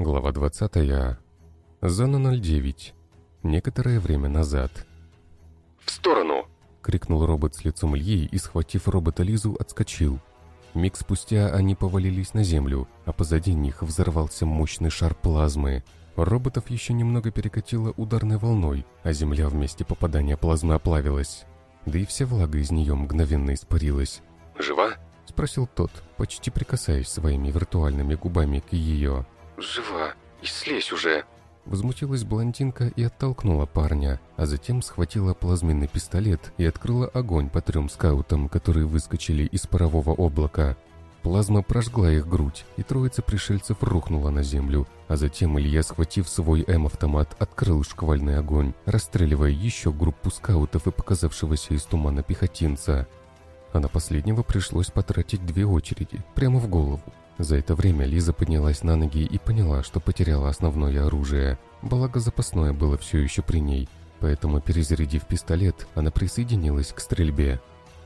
Глава 20. Зона 09. Некоторое время назад. «В сторону!» — крикнул робот с лицом Ильи и, схватив робота Лизу, отскочил. Миг спустя они повалились на землю, а позади них взорвался мощный шар плазмы. Роботов еще немного перекатило ударной волной, а земля в месте попадания плазмы оплавилась. Да и вся влага из нее мгновенно испарилась. «Жива?» — спросил тот, почти прикасаясь своими виртуальными губами к ее. «Жива. И слезь уже!» Возмутилась блондинка и оттолкнула парня, а затем схватила плазменный пистолет и открыла огонь по трем скаутам, которые выскочили из парового облака. Плазма прожгла их грудь, и троица пришельцев рухнула на землю, а затем Илья, схватив свой М-автомат, открыл шквальный огонь, расстреливая еще группу скаутов и показавшегося из тумана пехотинца. А на последнего пришлось потратить две очереди, прямо в голову. За это время Лиза поднялась на ноги и поняла, что потеряла основное оружие. Благо запасное было все еще при ней, поэтому, перезарядив пистолет, она присоединилась к стрельбе.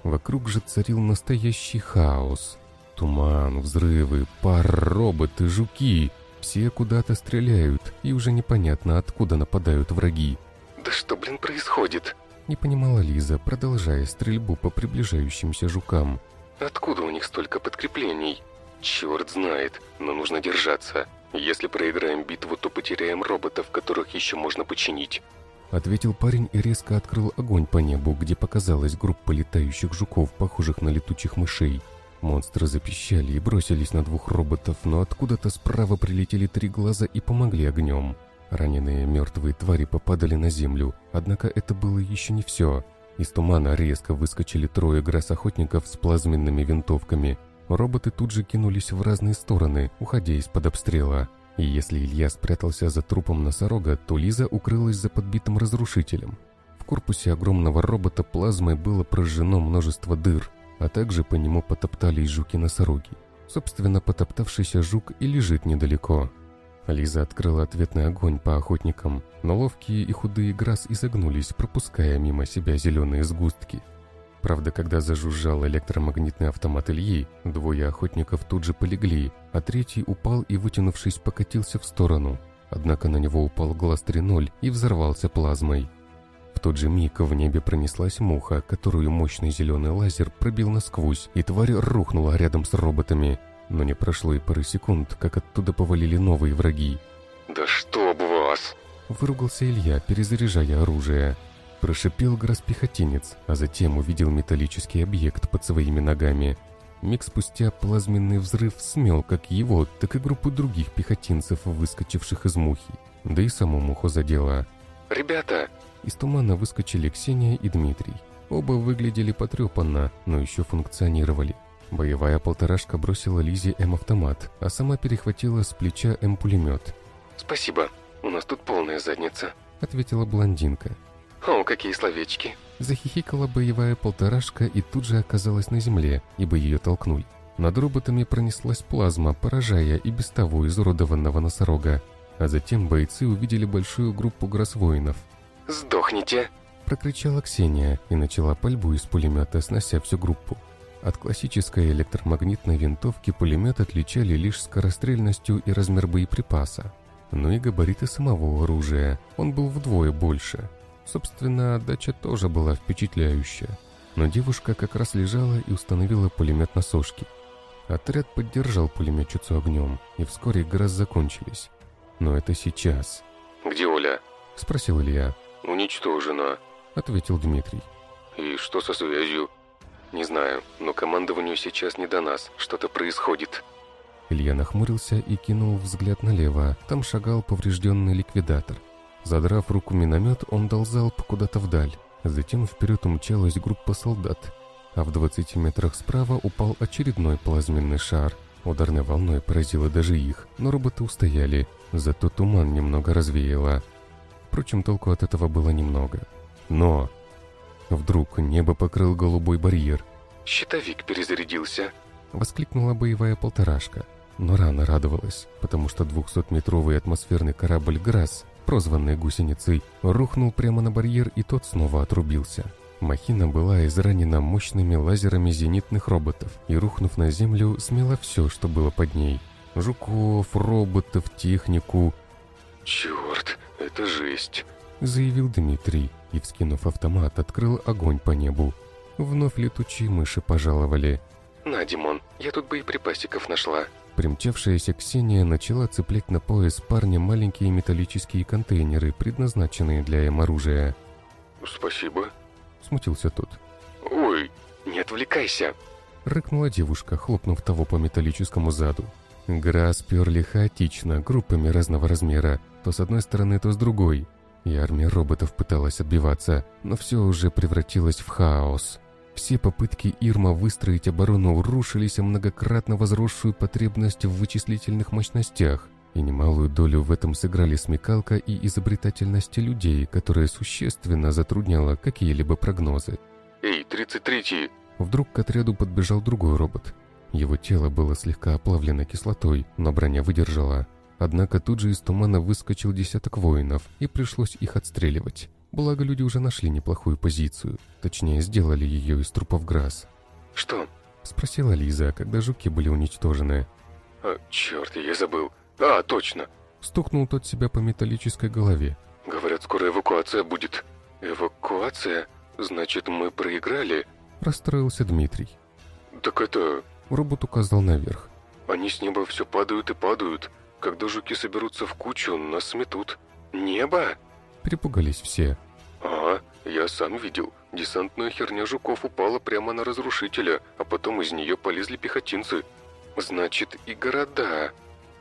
Вокруг же царил настоящий хаос. Туман, взрывы, пар, роботы, жуки. Все куда-то стреляют, и уже непонятно, откуда нападают враги. «Да что, блин, происходит?» Не понимала Лиза, продолжая стрельбу по приближающимся жукам. «Откуда у них столько подкреплений?» Черт знает, но нужно держаться. Если проиграем битву, то потеряем роботов, которых еще можно починить. Ответил парень и резко открыл огонь по небу, где показалась группа летающих жуков, похожих на летучих мышей. Монстры запищали и бросились на двух роботов, но откуда-то справа прилетели три глаза и помогли огнем. Раненые мертвые твари попадали на землю, однако это было еще не все. Из тумана резко выскочили трое грас-охотников с плазменными винтовками, Роботы тут же кинулись в разные стороны, уходя из-под обстрела. И если Илья спрятался за трупом носорога, то Лиза укрылась за подбитым разрушителем. В корпусе огромного робота плазмой было прожжено множество дыр, а также по нему потоптались жуки-носороги. Собственно, потоптавшийся жук и лежит недалеко. Лиза открыла ответный огонь по охотникам, но ловкие и худые грас изогнулись, пропуская мимо себя зеленые сгустки – Правда, когда зажужжал электромагнитный автомат Ильи, двое охотников тут же полегли, а третий упал и, вытянувшись, покатился в сторону. Однако на него упал глаз 3.0 и взорвался плазмой. В тот же миг в небе пронеслась муха, которую мощный зеленый лазер пробил насквозь, и тварь рухнула рядом с роботами. Но не прошло и пары секунд, как оттуда повалили новые враги. «Да чтоб вас!» Выругался Илья, перезаряжая оружие. Прошипел гроспехотинец, а затем увидел металлический объект под своими ногами. Миг спустя плазменный взрыв смел как его, так и группу других пехотинцев, выскочивших из мухи. Да и саму муху задело. «Ребята!» Из тумана выскочили Ксения и Дмитрий. Оба выглядели потрепанно, но еще функционировали. Боевая полторашка бросила Лизе М-автомат, а сама перехватила с плеча М-пулемет. «Спасибо, у нас тут полная задница», — ответила блондинка. «О, какие словечки!» Захихикала боевая полторашка и тут же оказалась на земле, ибо ее толкнули. Над роботами пронеслась плазма, поражая и без того изуродованного носорога. А затем бойцы увидели большую группу гросвоинов. «Сдохните!» – прокричала Ксения и начала пальбу из пулемета, снося всю группу. От классической электромагнитной винтовки пулемет отличали лишь скорострельностью и размер боеприпаса. Но и габариты самого оружия. Он был вдвое больше – Собственно, дача тоже была впечатляющая. Но девушка как раз лежала и установила пулемет на сошке. Отряд поддержал пулеметчицу огнем, и вскоре грыз закончились. Но это сейчас. «Где Оля?» – спросил Илья. «Уничтожена», – ответил Дмитрий. «И что со связью?» «Не знаю, но командованию сейчас не до нас. Что-то происходит». Илья нахмурился и кинул взгляд налево. Там шагал поврежденный ликвидатор. Задрав руку миномет, он дал залп куда-то вдаль. Затем вперед умчалась группа солдат. А в 20 метрах справа упал очередной плазменный шар. Ударной волной поразило даже их, но роботы устояли, зато туман немного развеяло. Впрочем, толку от этого было немного. Но... Вдруг небо покрыл голубой барьер. «Щитовик перезарядился!» Воскликнула боевая полторашка. Но рано радовалась, потому что 200-метровый атмосферный корабль «Грасс» прозванный гусеницей, рухнул прямо на барьер, и тот снова отрубился. Махина была изранена мощными лазерами зенитных роботов и, рухнув на землю, смела все, что было под ней. Жуков, роботов, технику. «Черт, это жесть!» — заявил Дмитрий и, вскинув автомат, открыл огонь по небу. Вновь летучие мыши пожаловали. «На, Димон, я тут боеприпасиков нашла». Примчавшаяся Ксения начала цеплять на пояс парня маленькие металлические контейнеры, предназначенные для М-оружия. «Спасибо», — смутился тот. «Ой, не отвлекайся!» — рыкнула девушка, хлопнув того по металлическому заду. Гра сперли хаотично, группами разного размера, то с одной стороны, то с другой. И армия роботов пыталась отбиваться, но все уже превратилось в хаос. Все попытки Ирма выстроить оборону рушились о многократно возросшую потребность в вычислительных мощностях, и немалую долю в этом сыграли смекалка и изобретательность людей, которая существенно затрудняла какие-либо прогнозы. «Эй, 33-й!» Вдруг к отряду подбежал другой робот. Его тело было слегка оплавлено кислотой, но броня выдержала. Однако тут же из тумана выскочил десяток воинов, и пришлось их отстреливать. Благо, люди уже нашли неплохую позицию. Точнее, сделали ее из трупов Грасс. «Что?» — спросила Лиза, когда жуки были уничтожены. «А, черт, я забыл. А, точно!» Стукнул тот себя по металлической голове. «Говорят, скоро эвакуация будет». «Эвакуация? Значит, мы проиграли?» Расстроился Дмитрий. «Так это...» Робот указал наверх. «Они с неба все падают и падают. Когда жуки соберутся в кучу, нас сметут. Небо?» Перепугались все. «Ага, я сам видел. Десантная херня жуков упала прямо на разрушителя, а потом из нее полезли пехотинцы. Значит, и города...»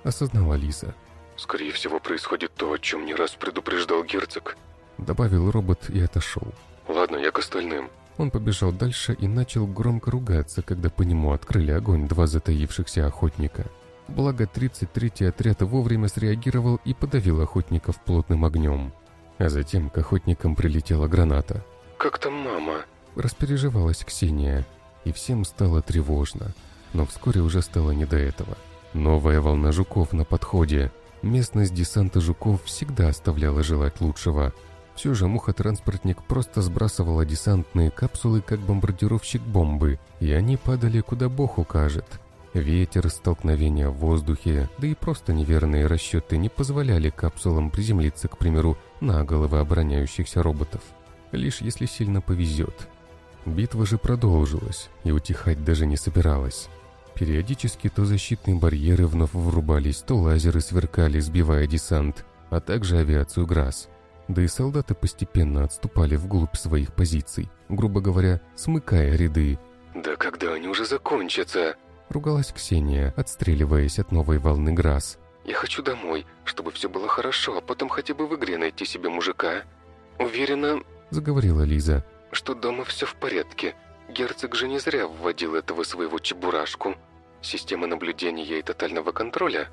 Осознала Лиза. «Скорее всего, происходит то, о чем не раз предупреждал герцог». Добавил робот и отошел. «Ладно, я к остальным». Он побежал дальше и начал громко ругаться, когда по нему открыли огонь два затаившихся охотника. Благо, 33-й отряд вовремя среагировал и подавил охотников плотным огнем. А затем к охотникам прилетела граната. «Как там мама?» Распереживалась Ксения, и всем стало тревожно. Но вскоре уже стало не до этого. Новая волна жуков на подходе. Местность десанта жуков всегда оставляла желать лучшего. Все же муха-транспортник просто сбрасывала десантные капсулы как бомбардировщик бомбы, и они падали куда бог укажет. Ветер, столкновения в воздухе, да и просто неверные расчеты не позволяли капсулам приземлиться, к примеру, на головы обороняющихся роботов. Лишь если сильно повезет. Битва же продолжилась, и утихать даже не собиралась. Периодически то защитные барьеры вновь врубались, то лазеры сверкали, сбивая десант, а также авиацию ГРАС. Да и солдаты постепенно отступали вглубь своих позиций, грубо говоря, смыкая ряды. «Да когда они уже закончатся?» Ругалась Ксения, отстреливаясь от новой волны ГРАС. «Я хочу домой, чтобы все было хорошо, а потом хотя бы в игре найти себе мужика. Уверена...» Заговорила Лиза. «Что дома все в порядке. Герцог же не зря вводил этого своего чебурашку. Система наблюдения и тотального контроля?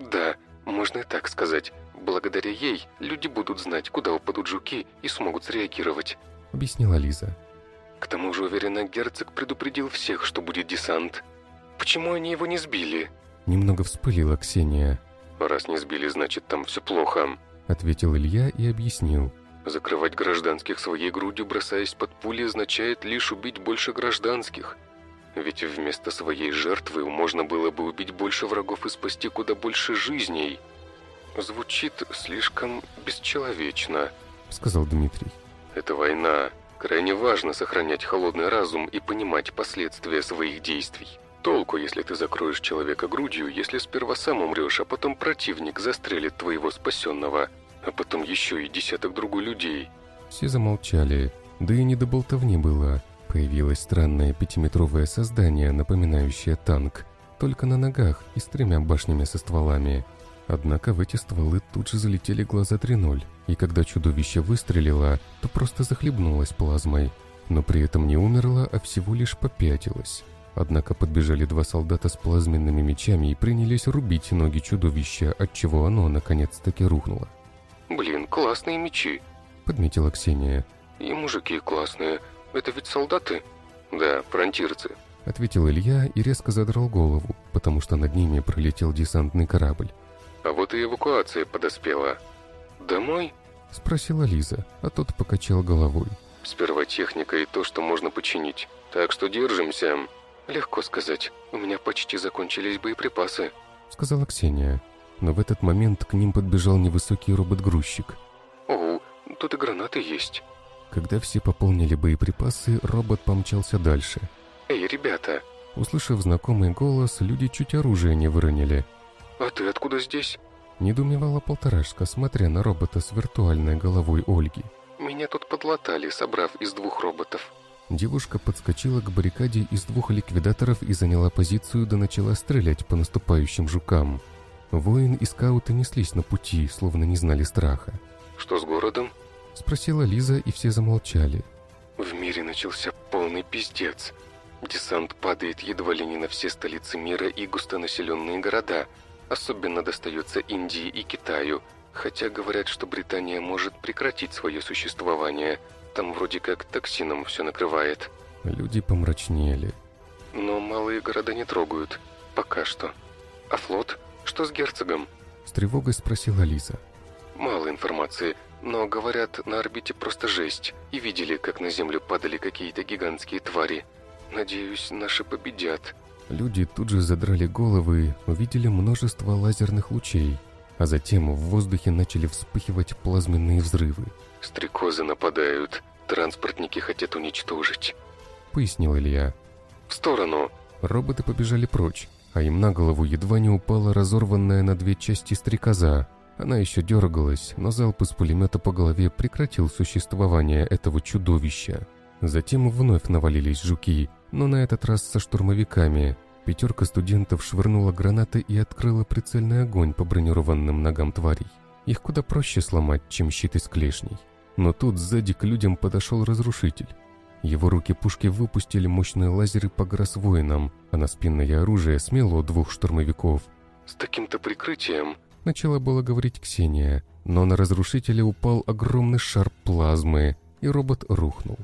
Да, можно и так сказать. Благодаря ей люди будут знать, куда упадут жуки и смогут среагировать. Объяснила Лиза. К тому же, уверена, герцог предупредил всех, что будет десант. Почему они его не сбили? Немного вспылила Ксения. Раз не сбили, значит, там все плохо. Ответил Илья и объяснил. Закрывать гражданских своей грудью, бросаясь под пули, означает лишь убить больше гражданских. Ведь вместо своей жертвы можно было бы убить больше врагов и спасти куда больше жизней. Звучит слишком бесчеловечно, сказал Дмитрий. Это война. Крайне важно сохранять холодный разум и понимать последствия своих действий. Толку, если ты закроешь человека грудью, если сперва сам умрешь, а потом противник застрелит твоего спасенного – а потом еще и десяток другой людей. Все замолчали, да и не до болтовни было. Появилось странное пятиметровое создание, напоминающее танк, только на ногах и с тремя башнями со стволами. Однако в эти стволы тут же залетели глаза 3.0, и когда чудовище выстрелило, то просто захлебнулось плазмой, но при этом не умерло, а всего лишь попятилось. Однако подбежали два солдата с плазменными мечами и принялись рубить ноги чудовища, отчего оно наконец-таки рухнуло. «Блин, классные мечи», — подметила Ксения. «И мужики классные. Это ведь солдаты?» «Да, фронтирцы», — ответил Илья и резко задрал голову, потому что над ними пролетел десантный корабль. «А вот и эвакуация подоспела. Домой?» — спросила Лиза, а тот покачал головой. «Сперва техника и то, что можно починить. Так что держимся». «Легко сказать. У меня почти закончились боеприпасы». — сказала Ксения. Но в этот момент к ним подбежал невысокий робот-грузчик. «Ого, тут и гранаты есть». Когда все пополнили боеприпасы, робот помчался дальше. «Эй, ребята!» Услышав знакомый голос, люди чуть оружие не выронили. «А ты откуда здесь?» Недоумевала полторашка, смотря на робота с виртуальной головой Ольги. «Меня тут подлатали, собрав из двух роботов». Девушка подскочила к баррикаде из двух ликвидаторов и заняла позицию, да начала стрелять по наступающим жукам. Воин и скауты неслись на пути, словно не знали страха. «Что с городом?» — спросила Лиза, и все замолчали. «В мире начался полный пиздец. Десант падает едва ли не на все столицы мира и густонаселенные города. Особенно достается Индии и Китаю, хотя говорят, что Британия может прекратить свое существование. Там вроде как токсином все накрывает. Люди помрачнели. Но малые города не трогают. Пока что. А флот? Что с герцогом? С тревогой спросила Лиза. Мало информации, но говорят, на орбите просто жесть. И видели, как на Землю падали какие-то гигантские твари. Надеюсь, наши победят. Люди тут же задрали головы, увидели множество лазерных лучей, а затем в воздухе начали вспыхивать плазменные взрывы. «Стрекозы нападают, транспортники хотят уничтожить», — пояснил Илья. «В сторону!» Роботы побежали прочь, а им на голову едва не упала разорванная на две части стрекоза. Она еще дергалась, но залп из пулемета по голове прекратил существование этого чудовища. Затем вновь навалились жуки, но на этот раз со штурмовиками. Пятерка студентов швырнула гранаты и открыла прицельный огонь по бронированным ногам тварей. Их куда проще сломать, чем щит из клешней. Но тут сзади к людям подошел разрушитель. Его руки пушки выпустили мощные лазеры по воинам, а на спинное оружие смело двух штурмовиков. «С таким-то прикрытием...» Начала было говорить Ксения, но на разрушителя упал огромный шар плазмы, и робот рухнул.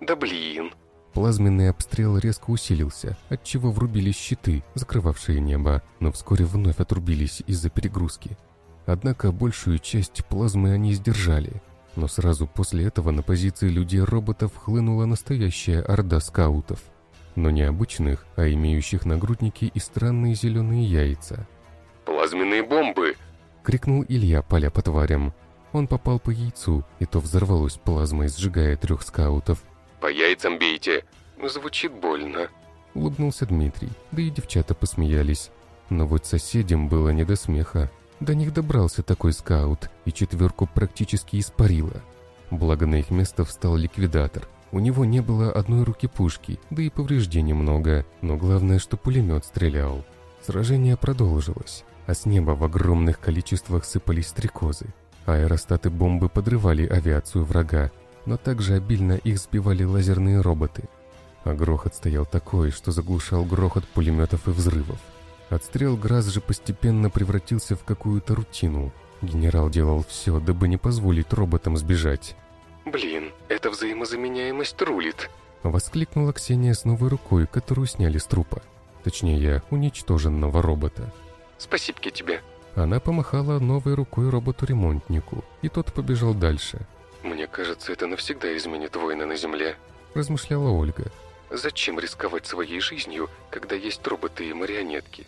«Да блин!» Плазменный обстрел резко усилился, отчего врубились щиты, закрывавшие небо, но вскоре вновь отрубились из-за перегрузки. Однако большую часть плазмы они сдержали, но сразу после этого на позиции людей-роботов хлынула настоящая орда скаутов. Но не обычных, а имеющих нагрудники и странные зеленые яйца. «Плазменные бомбы!» — крикнул Илья, поля по тварям. Он попал по яйцу, и то взорвалось плазмой, сжигая трех скаутов, «По яйцам бейте!» «Звучит больно», — улыбнулся Дмитрий, да и девчата посмеялись. Но вот соседям было не до смеха. До них добрался такой скаут, и четверку практически испарило. Благо на их место встал ликвидатор. У него не было одной руки пушки, да и повреждений много, но главное, что пулемет стрелял. Сражение продолжилось, а с неба в огромных количествах сыпались стрекозы. Аэростаты бомбы подрывали авиацию врага, но также обильно их сбивали лазерные роботы. А грохот стоял такой, что заглушал грохот пулеметов и взрывов. Отстрел ГРАС же постепенно превратился в какую-то рутину. Генерал делал все, дабы не позволить роботам сбежать. «Блин, эта взаимозаменяемость рулит!» Воскликнула Ксения с новой рукой, которую сняли с трупа. Точнее, уничтоженного робота. «Спасибо тебе!» Она помахала новой рукой роботу-ремонтнику, и тот побежал дальше. «Мне кажется, это навсегда изменит войны на Земле», — размышляла Ольга. «Зачем рисковать своей жизнью, когда есть роботы и марионетки?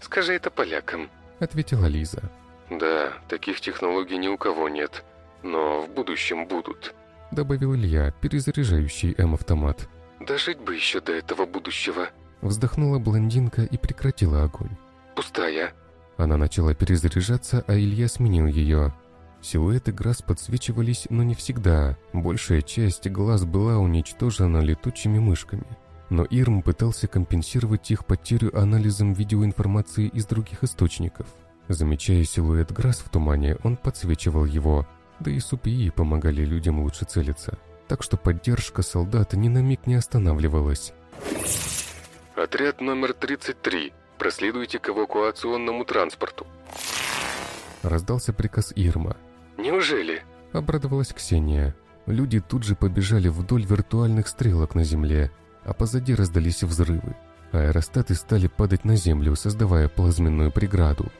Скажи это полякам», — ответила Лиза. «Да, таких технологий ни у кого нет, но в будущем будут», — добавил Илья, перезаряжающий М-автомат. «Дожить бы еще до этого будущего», — вздохнула блондинка и прекратила огонь. «Пустая». Она начала перезаряжаться, а Илья сменил ее. Силуэты глаз подсвечивались, но не всегда. Большая часть глаз была уничтожена летучими мышками. Но Ирм пытался компенсировать их потерю анализом видеоинформации из других источников. Замечая силуэт глаз в тумане, он подсвечивал его, да и СУПИИ помогали людям лучше целиться. Так что поддержка солдат ни на миг не останавливалась. «Отряд номер 33. Проследуйте к эвакуационному транспорту». Раздался приказ Ирма. «Неужели?» — обрадовалась Ксения. Люди тут же побежали вдоль виртуальных стрелок на земле, а позади раздались взрывы. Аэростаты стали падать на землю, создавая плазменную преграду.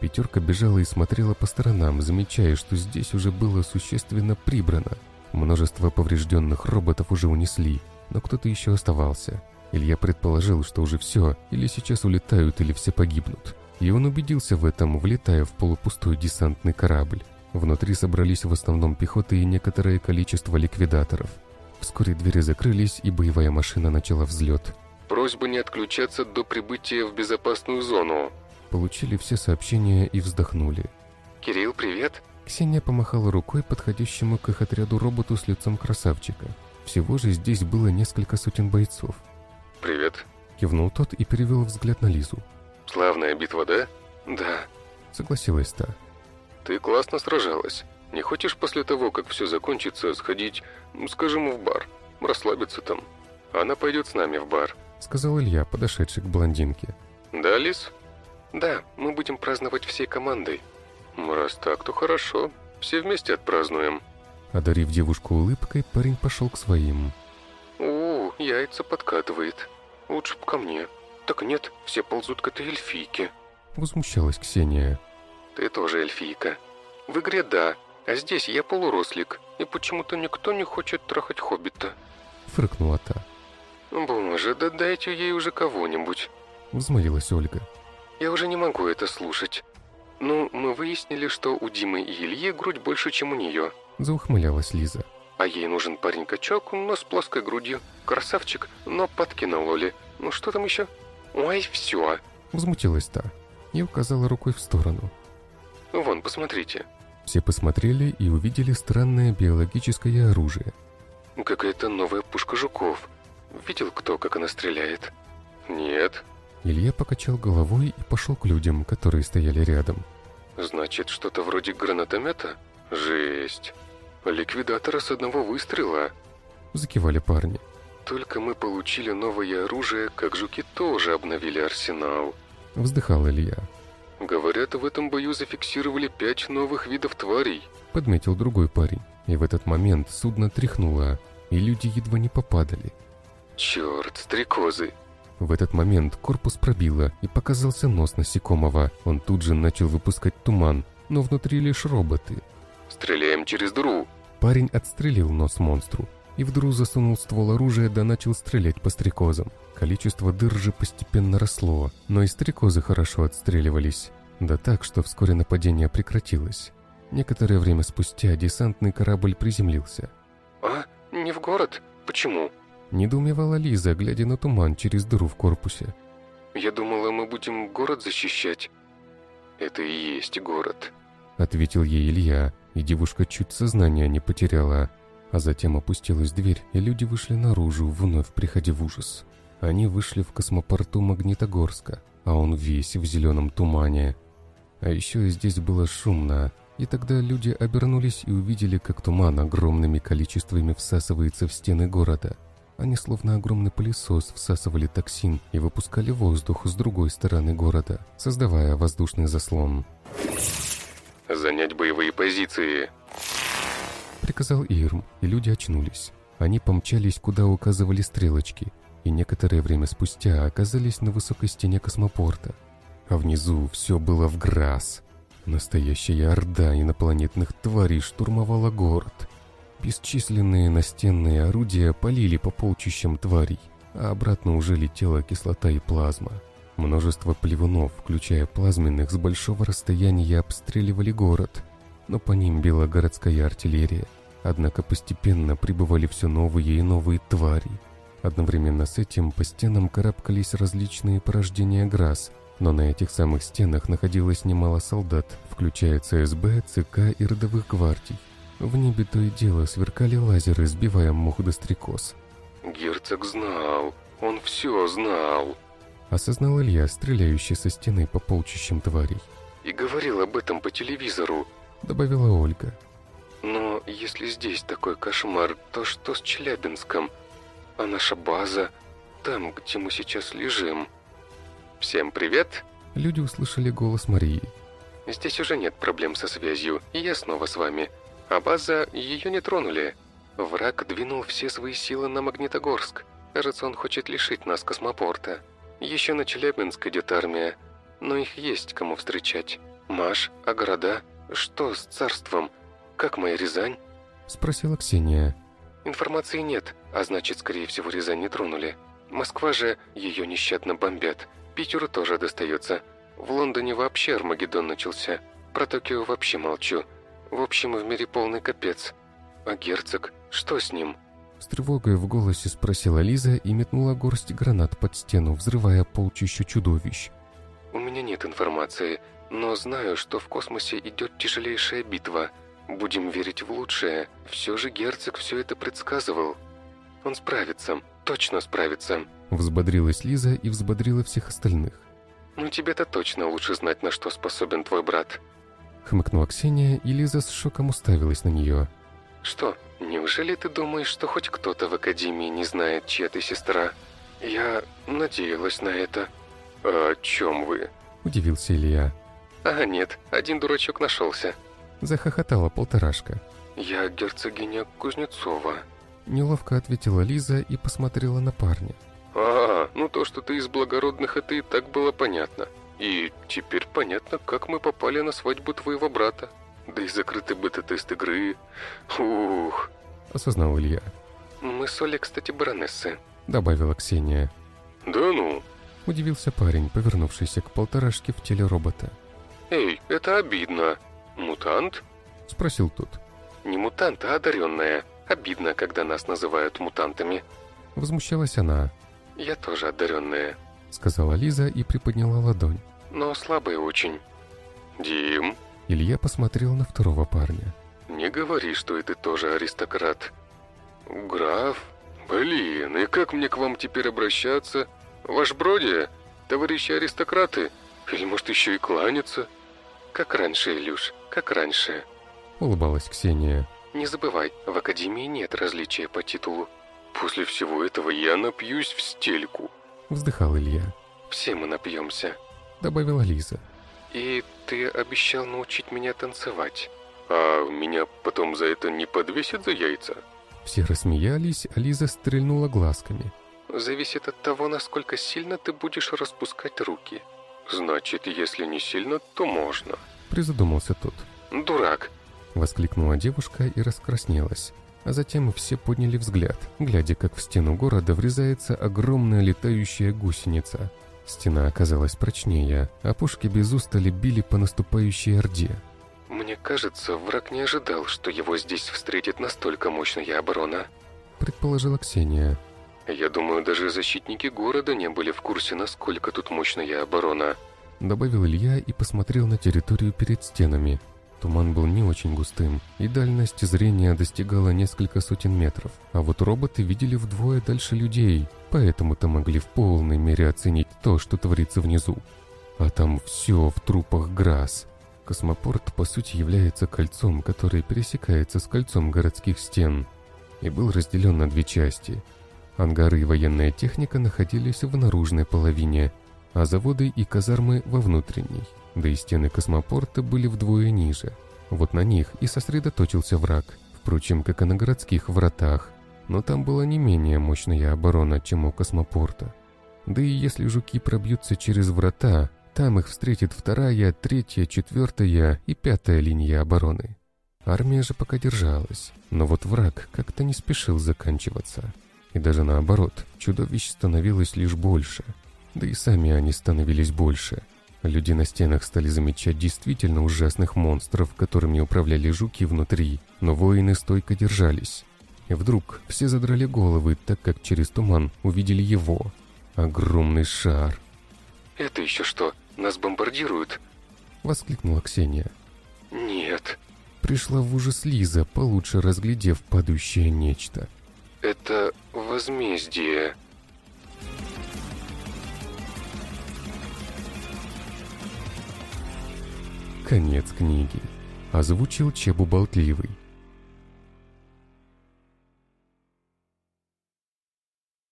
Пятерка бежала и смотрела по сторонам, замечая, что здесь уже было существенно прибрано. Множество поврежденных роботов уже унесли, но кто-то еще оставался. Илья предположил, что уже все, или сейчас улетают, или все погибнут. И он убедился в этом, влетая в полупустой десантный корабль. Внутри собрались в основном пехоты и некоторое количество ликвидаторов. Вскоре двери закрылись, и боевая машина начала взлет. «Просьба не отключаться до прибытия в безопасную зону». Получили все сообщения и вздохнули. «Кирилл, привет!» Ксения помахала рукой подходящему к их отряду роботу с лицом красавчика. Всего же здесь было несколько сотен бойцов. «Привет!» Кивнул тот и перевел взгляд на Лизу. «Славная битва, да?» «Да», — согласилась та. «Ты классно сражалась. Не хочешь после того, как все закончится, сходить, скажем, в бар? Расслабиться там? Она пойдет с нами в бар», — сказал Илья, подошедший к блондинке. «Да, Лиз?» «Да, мы будем праздновать всей командой». «Раз так, то хорошо. Все вместе отпразднуем». Одарив девушку улыбкой, парень пошел к своим. «У, яйца подкатывает. Лучше б ко мне. Так нет, все ползут к этой эльфийке». Возмущалась Ксения. «Ты тоже эльфийка. В игре да, а здесь я полурослик, и почему-то никто не хочет трахать хоббита». Фыркнула та. «Боже, да дайте ей уже кого-нибудь». Взмолилась Ольга. «Я уже не могу это слушать. Ну, мы выяснили, что у Димы и Ильи грудь больше, чем у нее». Заухмылялась Лиза. А ей нужен парень-качок, но с плоской грудью. Красавчик, но подкинул Лоли. Ну что там еще? Ой, все. Возмутилась та и указала рукой в сторону. Вон, посмотрите. Все посмотрели и увидели странное биологическое оружие. Какая-то новая пушка жуков. Видел кто, как она стреляет? Нет. Илья покачал головой и пошел к людям, которые стояли рядом. Значит, что-то вроде гранатомета? Жесть. Ликвидатора с одного выстрела. Закивали парни. Только мы получили новое оружие, как жуки тоже обновили арсенал. Вздыхал Илья. Говорят, в этом бою зафиксировали пять новых видов тварей. Подметил другой парень. И в этот момент судно тряхнуло, и люди едва не попадали. Черт, стрекозы. В этот момент корпус пробило, и показался нос насекомого. Он тут же начал выпускать туман, но внутри лишь роботы. «Стреляем через дыру!» Парень отстрелил нос монстру, и в дыру засунул ствол оружия да начал стрелять по стрекозам. Количество дыр же постепенно росло, но и стрекозы хорошо отстреливались. Да так, что вскоре нападение прекратилось. Некоторое время спустя десантный корабль приземлился. «А? Не в город? Почему?» Недоумевала Лиза, глядя на туман через дыру в корпусе. «Я думала, мы будем город защищать». «Это и есть город», — ответил ей Илья, и девушка чуть сознание не потеряла. А затем опустилась дверь, и люди вышли наружу, вновь приходя в ужас. Они вышли в космопорту Магнитогорска, а он весь в зеленом тумане. А еще здесь было шумно, и тогда люди обернулись и увидели, как туман огромными количествами всасывается в стены города. Они словно огромный пылесос всасывали токсин и выпускали воздух с другой стороны города, создавая воздушный заслон. «Занять боевые позиции!» Приказал Ирм, и люди очнулись. Они помчались, куда указывали стрелочки, и некоторое время спустя оказались на высокой стене космопорта. А внизу все было в грас. Настоящая орда инопланетных тварей штурмовала город. Бесчисленные настенные орудия полили по полчищам тварей, а обратно уже летела кислота и плазма. Множество плевунов, включая плазменных, с большого расстояния обстреливали город, но по ним била городская артиллерия. Однако постепенно прибывали все новые и новые твари. Одновременно с этим по стенам карабкались различные порождения ГРАС, но на этих самых стенах находилось немало солдат, включая ЦСБ, ЦК и родовых гвардий. В небе то и дело сверкали лазеры, сбивая мух до стрекоз. «Герцог знал, он все знал», — осознал Илья, стреляющий со стены по полчищам тварей. «И говорил об этом по телевизору», — добавила Ольга. «Но если здесь такой кошмар, то что с Челябинском? А наша база? Там, где мы сейчас лежим?» «Всем привет!» Люди услышали голос Марии. «Здесь уже нет проблем со связью, и я снова с вами. А база, ее не тронули. Враг двинул все свои силы на Магнитогорск. Кажется, он хочет лишить нас космопорта. Еще на Челябинск идет армия, но их есть кому встречать. Маш, а города? Что с царством? Как моя Рязань?» Спросила Ксения. «Информации нет, а значит, скорее всего, Рязань не тронули. Москва же ее нещадно бомбят. Питеру тоже достается. В Лондоне вообще Армагеддон начался. Про Токио вообще молчу. В общем, в мире полный капец. А герцог? Что с ним?» С тревогой в голосе спросила Лиза и метнула горсть гранат под стену, взрывая полчища чудовищ. «У меня нет информации, но знаю, что в космосе идет тяжелейшая битва. Будем верить в лучшее. Все же герцог все это предсказывал. Он справится, точно справится». Взбодрилась Лиза и взбодрила всех остальных. «Ну тебе-то точно лучше знать, на что способен твой брат». Хмыкнула Ксения, и Лиза с шоком уставилась на нее. «Что, неужели ты думаешь, что хоть кто-то в Академии не знает, чья ты сестра? Я надеялась на это». «А «О чем вы?» – удивился Илья. «А нет, один дурачок нашелся». Захохотала полторашка. «Я герцогиня Кузнецова». Неловко ответила Лиза и посмотрела на парня. «А, ну то, что ты из благородных, это и так было понятно. И теперь понятно, как мы попали на свадьбу твоего брата. Да и закрытый бета-тест игры. Ух!» Осознал Илья. «Мы с Олей, кстати, баронессы», — добавила Ксения. «Да ну?» — удивился парень, повернувшийся к полторашке в теле робота. «Эй, это обидно. Мутант?» — спросил тот. «Не мутант, а одаренная. Обидно, когда нас называют мутантами». Возмущалась она. «Я тоже одаренная», — сказала Лиза и приподняла ладонь. «Но слабая очень». «Дим?» Илья посмотрел на второго парня. «Не говори, что и ты тоже аристократ». «Граф? Блин, и как мне к вам теперь обращаться? Ваш Броди? Товарищи аристократы? Или, может, еще и кланяться?» «Как раньше, Илюш, как раньше», — улыбалась Ксения. «Не забывай, в Академии нет различия по титулу. После всего этого я напьюсь в стельку», — вздыхал Илья. «Все мы напьемся», — добавила Лиза. «И ты обещал научить меня танцевать. А меня потом за это не подвесят за яйца?» Все рассмеялись, а Лиза стрельнула глазками. «Зависит от того, насколько сильно ты будешь распускать руки. Значит, если не сильно, то можно», — призадумался тот. «Дурак!» — воскликнула девушка и раскраснелась. А затем все подняли взгляд, глядя, как в стену города врезается огромная летающая гусеница. Стена оказалась прочнее, а пушки без устали били по наступающей орде. «Мне кажется, враг не ожидал, что его здесь встретит настолько мощная оборона», предположила Ксения. «Я думаю, даже защитники города не были в курсе, насколько тут мощная оборона», добавил Илья и посмотрел на территорию перед стенами. Туман был не очень густым, и дальность зрения достигала несколько сотен метров. А вот роботы видели вдвое дальше людей, поэтому-то могли в полной мере оценить то, что творится внизу. А там все в трупах Грасс. Космопорт, по сути, является кольцом, которое пересекается с кольцом городских стен, и был разделен на две части. Ангары и военная техника находились в наружной половине, а заводы и казармы во внутренней да и стены космопорта были вдвое ниже. Вот на них и сосредоточился враг, впрочем, как и на городских вратах. Но там была не менее мощная оборона, чем у космопорта. Да и если жуки пробьются через врата, там их встретит вторая, третья, четвертая и пятая линия обороны. Армия же пока держалась, но вот враг как-то не спешил заканчиваться. И даже наоборот, чудовищ становилось лишь больше. Да и сами они становились больше. Люди на стенах стали замечать действительно ужасных монстров, которыми управляли жуки внутри, но воины стойко держались. И вдруг все задрали головы, так как через туман увидели его. Огромный шар. «Это еще что, нас бомбардируют?» Воскликнула Ксения. «Нет». Пришла в ужас Лиза, получше разглядев падающее нечто. «Это возмездие». Конец книги. Озвучил Чебу Болтливый.